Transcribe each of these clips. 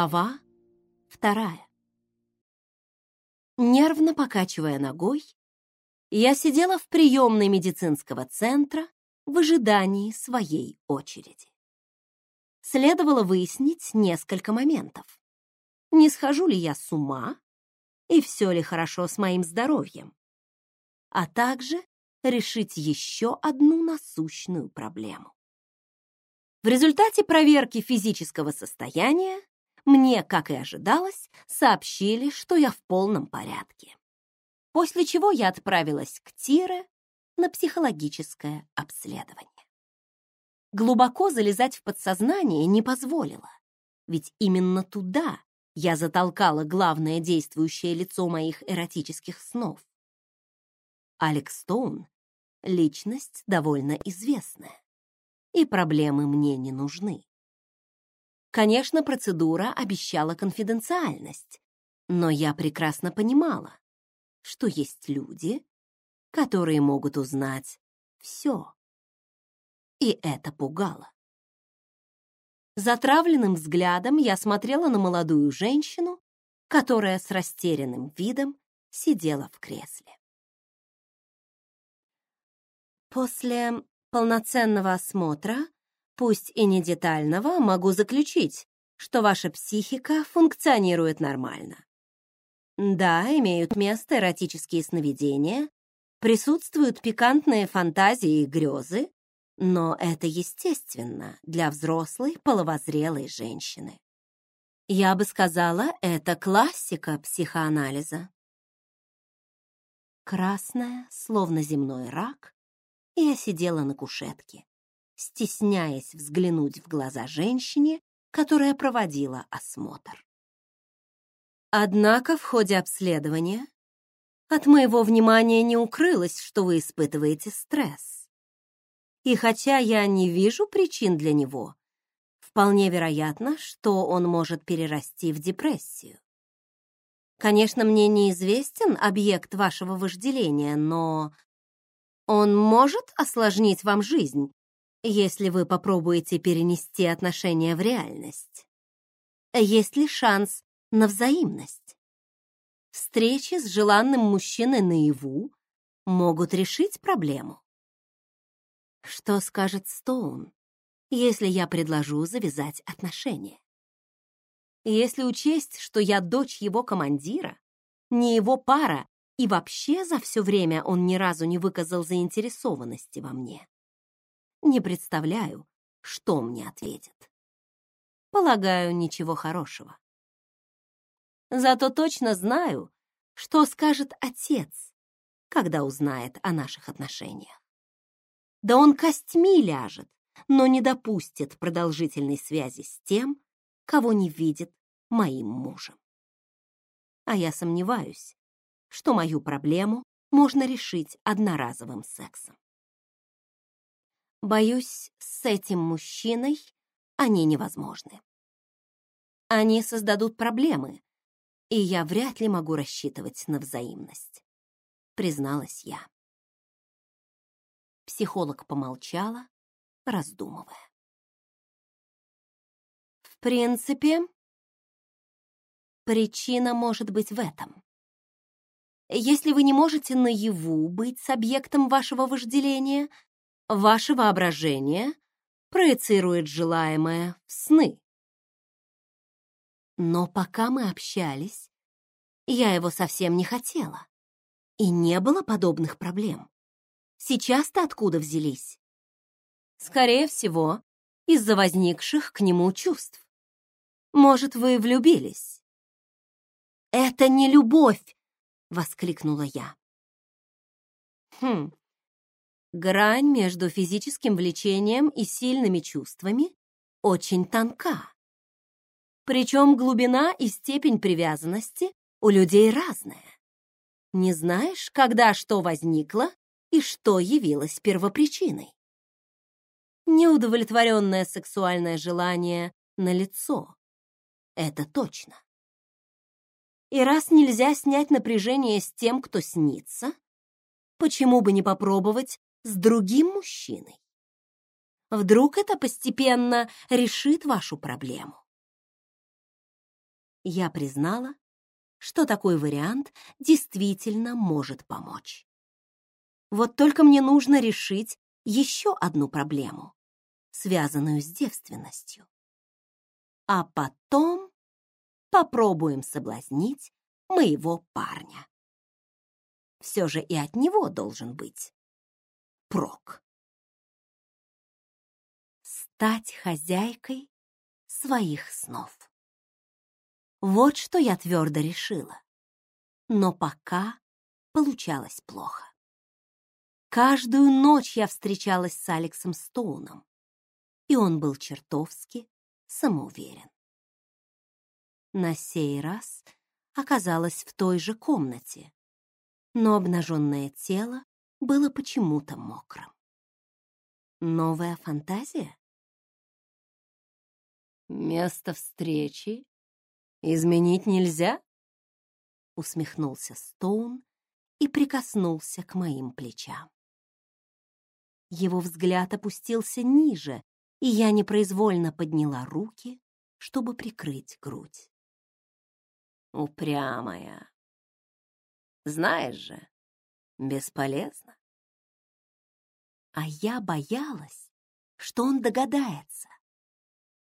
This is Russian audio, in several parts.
Глава вторая. Нервно покачивая ногой, я сидела в приемной медицинского центра в ожидании своей очереди. Следовало выяснить несколько моментов. Не схожу ли я с ума и все ли хорошо с моим здоровьем, а также решить еще одну насущную проблему. В результате проверки физического состояния мне, как и ожидалось, сообщили, что я в полном порядке. После чего я отправилась к Тире на психологическое обследование. Глубоко залезать в подсознание не позволила, ведь именно туда я затолкала главное действующее лицо моих эротических снов. Алекс Стоун — личность довольно известная и проблемы мне не нужны. Конечно, процедура обещала конфиденциальность, но я прекрасно понимала, что есть люди, которые могут узнать все. И это пугало. Затравленным взглядом я смотрела на молодую женщину, которая с растерянным видом сидела в кресле. После полноценного осмотра, пусть и не детального, могу заключить, что ваша психика функционирует нормально. Да, имеют место эротические сновидения, присутствуют пикантные фантазии и грезы, но это естественно для взрослой половозрелой женщины. Я бы сказала, это классика психоанализа. Красная, словно земной рак, я сидела на кушетке, стесняясь взглянуть в глаза женщине, которая проводила осмотр. Однако в ходе обследования от моего внимания не укрылось, что вы испытываете стресс. И хотя я не вижу причин для него, вполне вероятно, что он может перерасти в депрессию. Конечно, мне неизвестен объект вашего вожделения, но он может осложнить вам жизнь, если вы попробуете перенести отношения в реальность. Есть ли шанс на взаимность? Встречи с желанным мужчиной наяву могут решить проблему. Что скажет Стоун, если я предложу завязать отношения? Если учесть, что я дочь его командира, не его пара и вообще за все время он ни разу не выказал заинтересованности во мне. Не представляю, что мне ответит. Полагаю, ничего хорошего. Зато точно знаю, что скажет отец, когда узнает о наших отношениях. Да он костьми ляжет, но не допустит продолжительной связи с тем, кого не видит моим мужем. А я сомневаюсь, что мою проблему можно решить одноразовым сексом. Боюсь, с этим мужчиной они невозможны. Они создадут проблемы, и я вряд ли могу рассчитывать на взаимность, призналась я. Психолог помолчала, раздумывая. В принципе, причина может быть в этом. Если вы не можете наяву быть с объектом вашего вожделения, ваше воображение проецирует желаемое в сны. Но пока мы общались, я его совсем не хотела. И не было подобных проблем. Сейчас-то откуда взялись? Скорее всего, из-за возникших к нему чувств. Может, вы влюбились? Это не любовь, — воскликнула я. Хм, грань между физическим влечением и сильными чувствами очень тонка. Причем глубина и степень привязанности у людей разная. Не знаешь, когда что возникло и что явилось первопричиной. Неудовлетворенное сексуальное желание на лицо. Это точно. И раз нельзя снять напряжение с тем, кто снится, почему бы не попробовать с другим мужчиной? Вдруг это постепенно решит вашу проблему? Я признала, что такой вариант действительно может помочь. Вот только мне нужно решить еще одну проблему, связанную с девственностью. А потом попробуем соблазнить моего парня. Все же и от него должен быть прок. Стать хозяйкой своих снов. Вот что я твердо решила. Но пока получалось плохо. Каждую ночь я встречалась с Алексом Стоуном, и он был чертовски самоуверен. На сей раз оказалась в той же комнате, но обнаженное тело было почему-то мокрым. Новая фантазия? Место встречи изменить нельзя? Усмехнулся Стоун и прикоснулся к моим плечам. Его взгляд опустился ниже, и я непроизвольно подняла руки, чтобы прикрыть грудь. Упрямая. Знаешь же, бесполезно. А я боялась, что он догадается.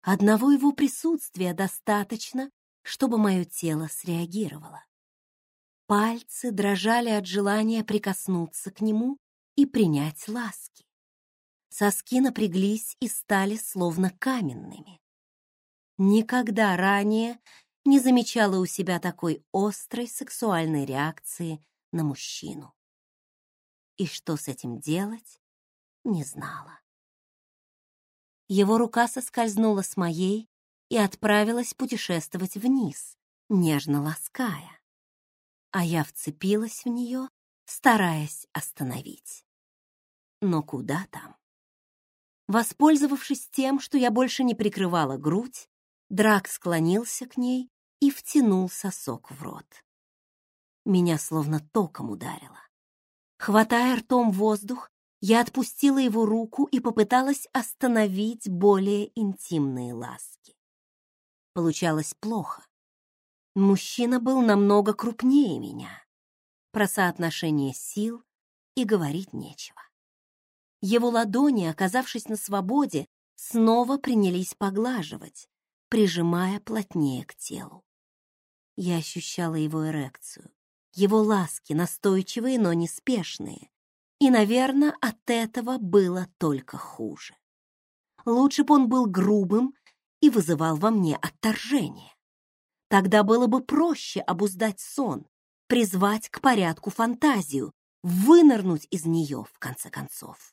Одного его присутствия достаточно, чтобы мое тело среагировало. Пальцы дрожали от желания прикоснуться к нему и принять ласки. Соски напряглись и стали словно каменными. Никогда ранее не замечала у себя такой острой сексуальной реакции на мужчину. И что с этим делать, не знала. Его рука соскользнула с моей и отправилась путешествовать вниз, нежно лаская. А я вцепилась в нее, стараясь остановить. Но куда там? Воспользовавшись тем, что я больше не прикрывала грудь, Драк склонился к ней и втянул сосок в рот. Меня словно током ударило. Хватая ртом воздух, я отпустила его руку и попыталась остановить более интимные ласки. Получалось плохо. Мужчина был намного крупнее меня. Про соотношение сил и говорить нечего. Его ладони, оказавшись на свободе, снова принялись поглаживать, прижимая плотнее к телу. Я ощущала его эрекцию, его ласки, настойчивые, но неспешные. И, наверное, от этого было только хуже. Лучше бы он был грубым и вызывал во мне отторжение. Тогда было бы проще обуздать сон, призвать к порядку фантазию, вынырнуть из нее, в конце концов.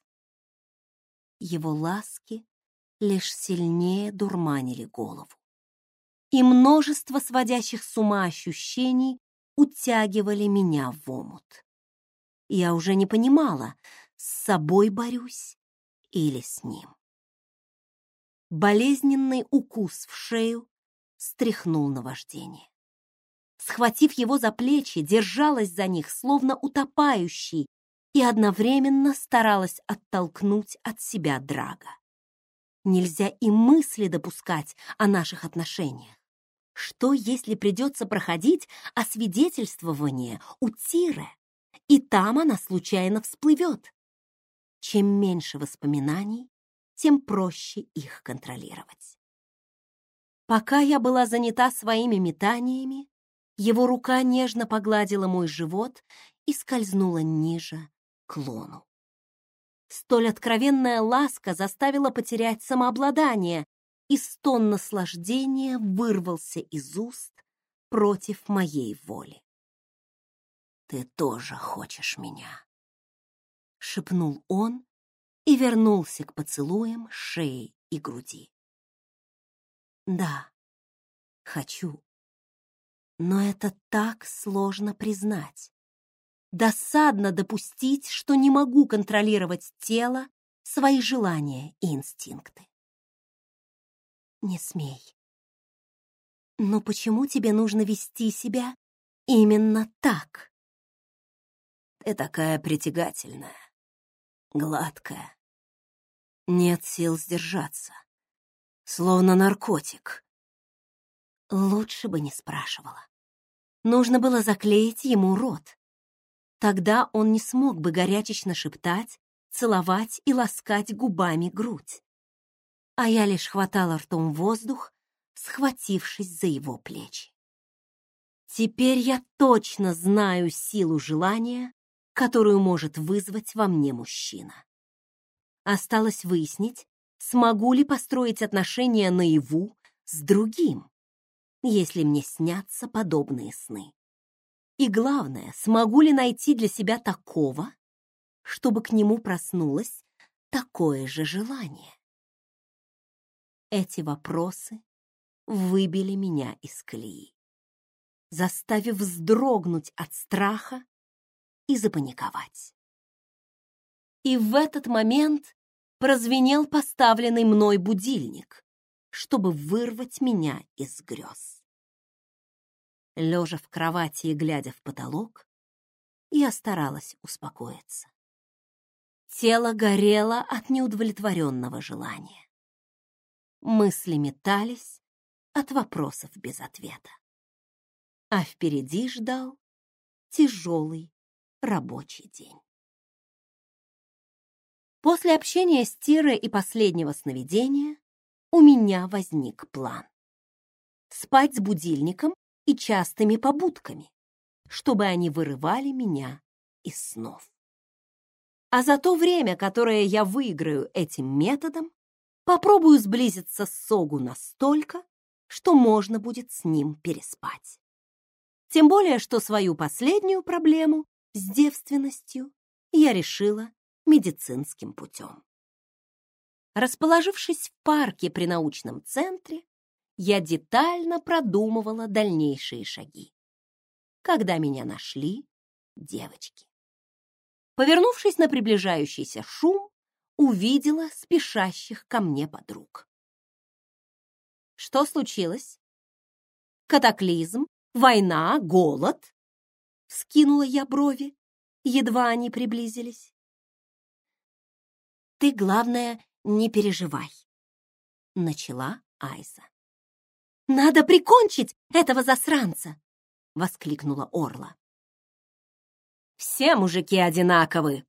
Его ласки лишь сильнее дурманили голову. И множество сводящих с ума ощущений утягивали меня в омут. Я уже не понимала, с собой борюсь или с ним. Болезненный укус в шею стряхнул наваждение. Схватив его за плечи, держалась за них, словно утопающий, и одновременно старалась оттолкнуть от себя Драга. Нельзя и мысли допускать о наших отношениях. Что, если придется проходить освидетельствование у Тиры, и там она случайно всплывет? Чем меньше воспоминаний, тем проще их контролировать. Пока я была занята своими метаниями, его рука нежно погладила мой живот и скользнула ниже, к лону. Столь откровенная ласка заставила потерять самообладание, и стон наслаждения вырвался из уст против моей воли. «Ты тоже хочешь меня», — шепнул он и вернулся к поцелуям шеи и груди. «Да, хочу, но это так сложно признать. Досадно допустить, что не могу контролировать тело, свои желания и инстинкты. Не смей. Но почему тебе нужно вести себя именно так? Ты такая притягательная, гладкая. Нет сил сдержаться. Словно наркотик. Лучше бы не спрашивала. Нужно было заклеить ему рот. Тогда он не смог бы горячечно шептать, целовать и ласкать губами грудь. А я лишь хватала ртом воздух, схватившись за его плечи. Теперь я точно знаю силу желания, которую может вызвать во мне мужчина. Осталось выяснить, смогу ли построить отношения наяву с другим, если мне снятся подобные сны. И главное, смогу ли найти для себя такого, чтобы к нему проснулось такое же желание. Эти вопросы выбили меня из колеи, заставив вздрогнуть от страха и запаниковать. И в этот момент прозвенел поставленный мной будильник, чтобы вырвать меня из грез. Лежа в кровати и глядя в потолок, я старалась успокоиться. Тело горело от неудовлетворенного желания. Мысли метались от вопросов без ответа. А впереди ждал тяжелый рабочий день. После общения с Тирой и последнего сновидения у меня возник план. Спать с будильником и частыми побудками, чтобы они вырывали меня из снов. А за то время, которое я выиграю этим методом, попробую сблизиться с Согу настолько, что можно будет с ним переспать. Тем более, что свою последнюю проблему с девственностью я решила медицинским путем. Расположившись в парке при научном центре, я детально продумывала дальнейшие шаги. Когда меня нашли девочки. Повернувшись на приближающийся шум, увидела спешащих ко мне подруг. Что случилось? Катаклизм, война, голод? Скинула я брови, едва они приблизились. Ты, главное, не переживай, начала Айза. Надо прикончить этого засранца, воскликнула Орла. Все мужики одинаковы,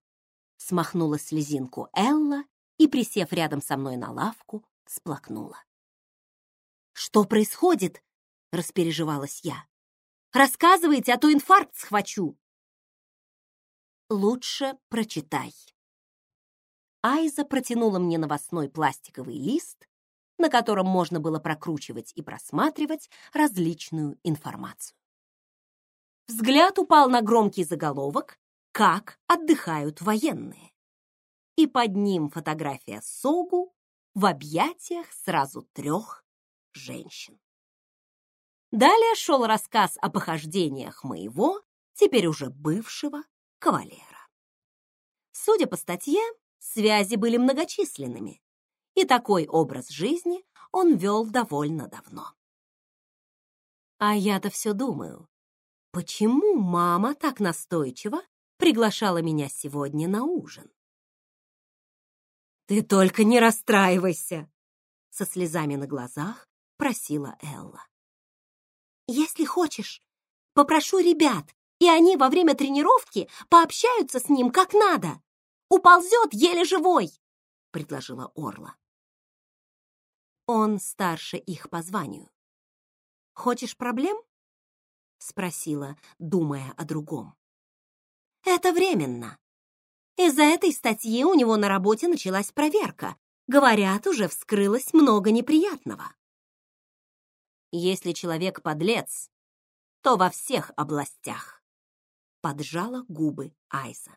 смахнула слезинку Элла и, присев рядом со мной на лавку, сплакнула. Что происходит? распереживалась я. Рассказывайте, а то инфаркт схвачу. Лучше прочитай. Айза протянула мне новостной пластиковый лист, на котором можно было прокручивать и просматривать различную информацию. Взгляд упал на громкий заголовок «Как отдыхают военные». И под ним фотография Согу в объятиях сразу трех женщин. Далее шел рассказ о похождениях моего, теперь уже бывшего, кавалера. Судя по статье, Связи были многочисленными, и такой образ жизни он вел довольно давно. А я-то все думаю, почему мама так настойчиво приглашала меня сегодня на ужин? «Ты только не расстраивайся!» Со слезами на глазах просила Элла. «Если хочешь, попрошу ребят, и они во время тренировки пообщаются с ним как надо. Уползет еле живой!» — предложила Орла. Он старше их по званию. «Хочешь проблем?» — спросила, думая о другом. «Это временно. Из-за этой статьи у него на работе началась проверка. Говорят, уже вскрылось много неприятного. Если человек подлец, то во всех областях. Поджала губы Айза.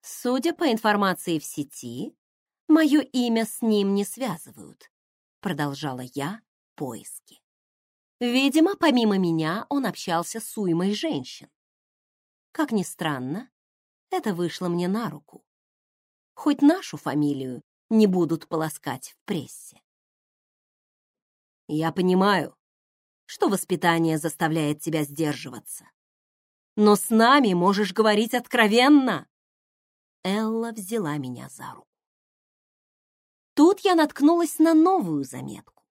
Судя по информации в сети, мое имя с ним не связывают, продолжала я поиски. Видимо, помимо меня он общался с уймой женщин. Как ни странно, это вышло мне на руку. Хоть нашу фамилию не будут полоскать в прессе. Я понимаю, что воспитание заставляет тебя сдерживаться. Но с нами можешь говорить откровенно. Элла взяла меня за руку. Тут я наткнулась на новую заметку,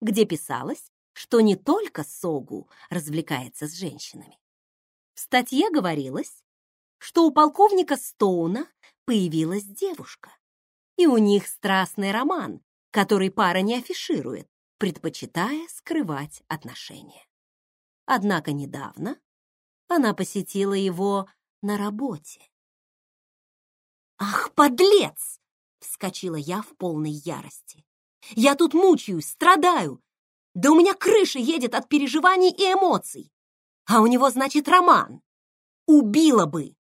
где писалось, что не только Согу развлекается с женщинами. В статье говорилось, что у полковника Стоуна появилась девушка, и у них страстный роман, который пара не афиширует, предпочитая скрывать отношения. Однако недавно она посетила его на работе. «Ах, подлец!» — вскочила я в полной ярости. «Я тут мучаюсь, страдаю. Да у меня крыша едет от переживаний и эмоций. А у него, значит, роман. Убила бы!»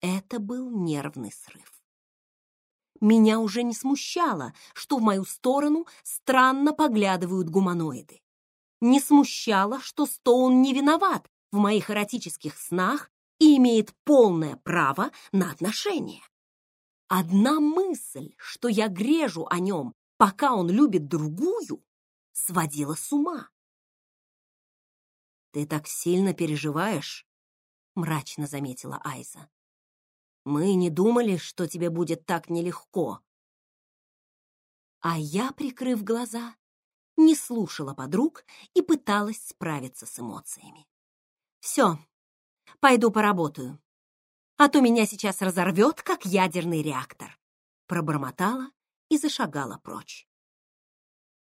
Это был нервный срыв. Меня уже не смущало, что в мою сторону странно поглядывают гуманоиды. Не смущало, что Стоун не виноват в моих эротических снах и имеет полное право на отношения. Одна мысль, что я грежу о нем, пока он любит другую, сводила с ума. «Ты так сильно переживаешь», — мрачно заметила Айза. Мы не думали, что тебе будет так нелегко. А я, прикрыв глаза, не слушала подруг и пыталась справиться с эмоциями. Все, пойду поработаю, а то меня сейчас разорвет, как ядерный реактор. Пробормотала и зашагала прочь.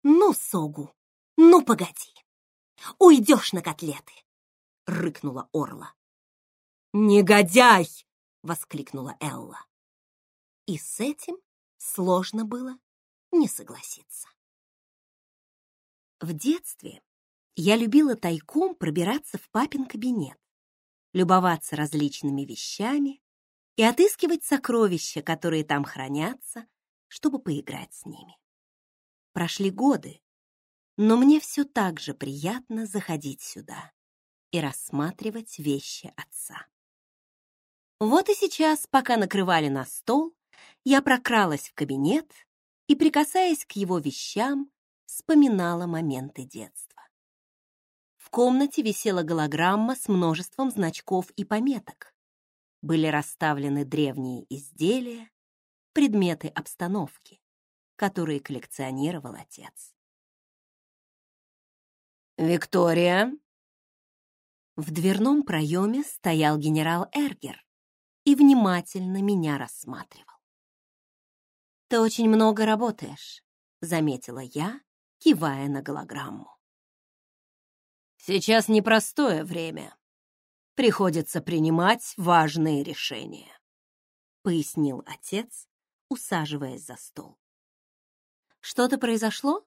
Ну, Согу, ну погоди, уйдешь на котлеты, рыкнула Орла. Негодяй! воскликнула Элла. И с этим сложно было не согласиться. В детстве я любила тайком пробираться в папин кабинет, любоваться различными вещами и отыскивать сокровища, которые там хранятся, чтобы поиграть с ними. Прошли годы, но мне все так же приятно заходить сюда и рассматривать вещи отца. Вот и сейчас, пока накрывали на стол, я прокралась в кабинет и, прикасаясь к его вещам, вспоминала моменты детства. В комнате висела голограмма с множеством значков и пометок. Были расставлены древние изделия, предметы обстановки, которые коллекционировал отец. «Виктория!» В дверном проеме стоял генерал Эргер и внимательно меня рассматривал. «Ты очень много работаешь», — заметила я, кивая на голограмму. «Сейчас непростое время. Приходится принимать важные решения», — пояснил отец, усаживаясь за стол. «Что-то произошло?»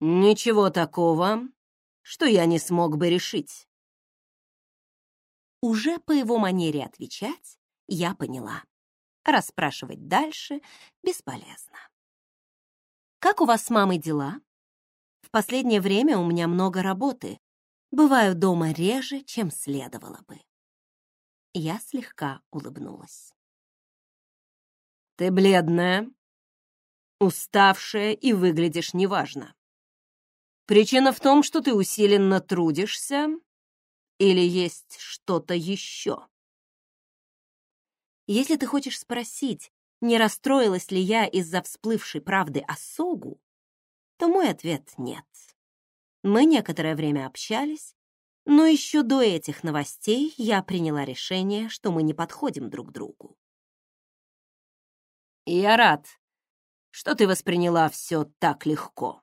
«Ничего такого, что я не смог бы решить. Уже по его манере отвечать я поняла. Расспрашивать дальше бесполезно. «Как у вас с мамой дела?» «В последнее время у меня много работы. Бываю дома реже, чем следовало бы». Я слегка улыбнулась. «Ты бледная, уставшая и выглядишь неважно. Причина в том, что ты усиленно трудишься или есть что-то еще? Если ты хочешь спросить, не расстроилась ли я из-за всплывшей правды о Согу, то мой ответ — нет. Мы некоторое время общались, но еще до этих новостей я приняла решение, что мы не подходим друг другу. Я рад, что ты восприняла все так легко.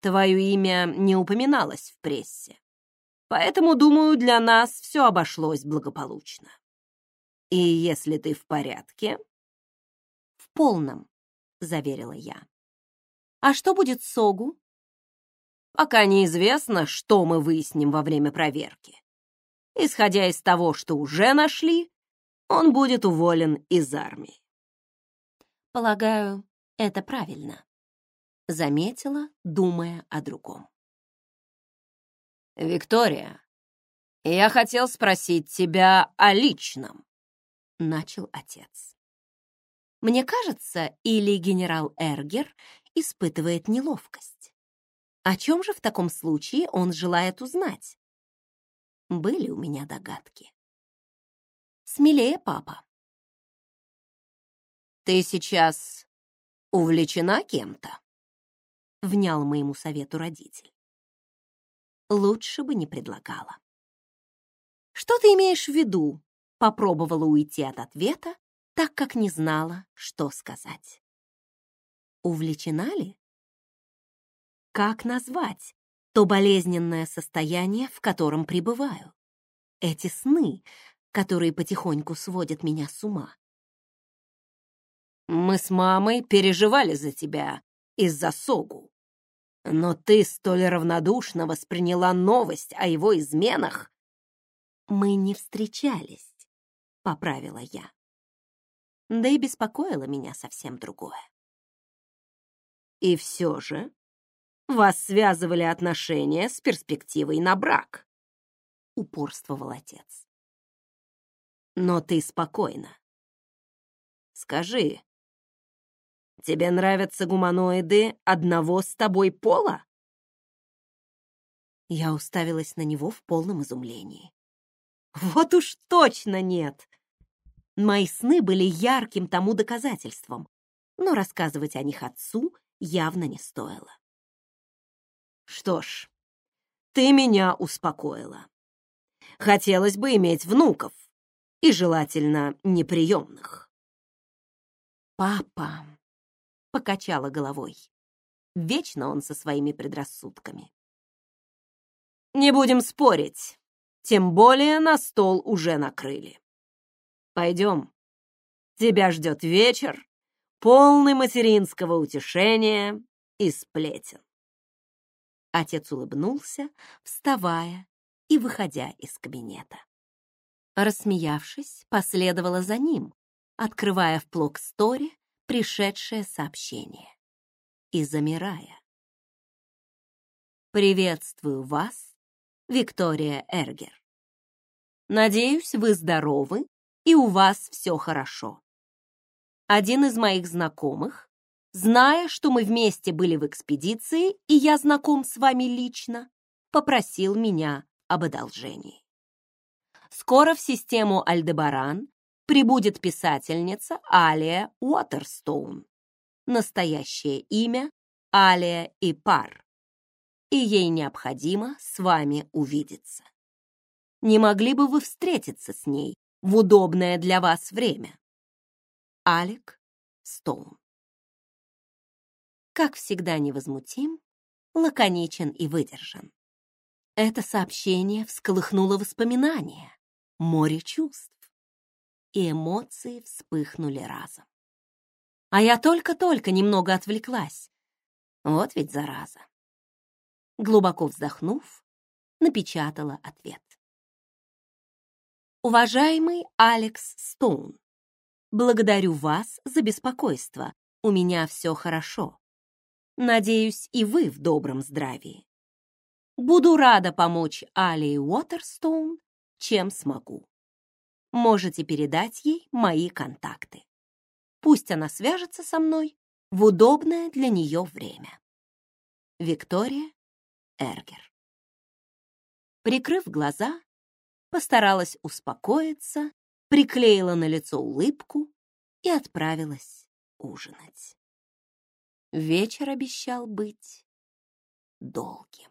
Твое имя не упоминалось в прессе. Поэтому, думаю, для нас все обошлось благополучно. И если ты в порядке... В полном, заверила я. А что будет с Согу? Пока неизвестно, что мы выясним во время проверки. Исходя из того, что уже нашли, он будет уволен из армии. Полагаю, это правильно, заметила, думая о другом. «Виктория, я хотел спросить тебя о личном», — начал отец. Мне кажется, или генерал Эргер испытывает неловкость. О чем же в таком случае он желает узнать? Были у меня догадки. Смелее, папа. Ты сейчас увлечена кем-то? Внял моему совету родитель. Лучше бы не предлагала. Что ты имеешь в виду? Попробовала уйти от ответа, так как не знала, что сказать. Увлечена ли? Как назвать то болезненное состояние, в котором пребываю? Эти сны, которые потихоньку сводят меня с ума. Мы с мамой переживали за тебя из-за Согу. Но ты столь равнодушно восприняла новость о его изменах. Мы не встречались, поправила я. Да и беспокоило меня совсем другое. И все же вас связывали отношения с перспективой на брак, упорствовал отец. Но ты спокойна. Скажи, Тебе нравятся гуманоиды одного с тобой пола?» Я уставилась на него в полном изумлении. «Вот уж точно нет!» Мои сны были ярким тому доказательством, но рассказывать о них отцу явно не стоило. «Что ж, ты меня успокоила. Хотелось бы иметь внуков, и желательно неприемных». «Папа, покачала головой. Вечно он со своими предрассудками. «Не будем спорить, тем более на стол уже накрыли. Пойдем, тебя ждет вечер, полный материнского утешения и сплетен». Отец улыбнулся, вставая и выходя из кабинета. Рассмеявшись, последовала за ним, открывая в Плок-сторе пришедшее сообщение и замирая. Приветствую вас, Виктория Эргер. Надеюсь, вы здоровы и у вас все хорошо. Один из моих знакомых, зная, что мы вместе были в экспедиции и я знаком с вами лично, попросил меня об одолжении. Скоро в систему Альдебаран прибудет писательница Алия Уотерстоун. Настоящее имя Алия Ипар. И ей необходимо с вами увидеться. Не могли бы вы встретиться с ней в удобное для вас время? Алик Стоун. Как всегда невозмутим, лаконичен и выдержан. Это сообщение всколыхнуло воспоминания, море чувств и эмоции вспыхнули разом. А я только-только немного отвлеклась. Вот ведь зараза. Глубоко вздохнув, напечатала ответ. Уважаемый Алекс Стоун, благодарю вас за беспокойство. У меня все хорошо. Надеюсь, и вы в добром здравии. Буду рада помочь Алии Уотерстоун, чем смогу можете передать ей мои контакты. Пусть она свяжется со мной в удобное для нее время. Виктория Эргер. Прикрыв глаза, постаралась успокоиться, приклеила на лицо улыбку и отправилась ужинать. Вечер обещал быть долгим.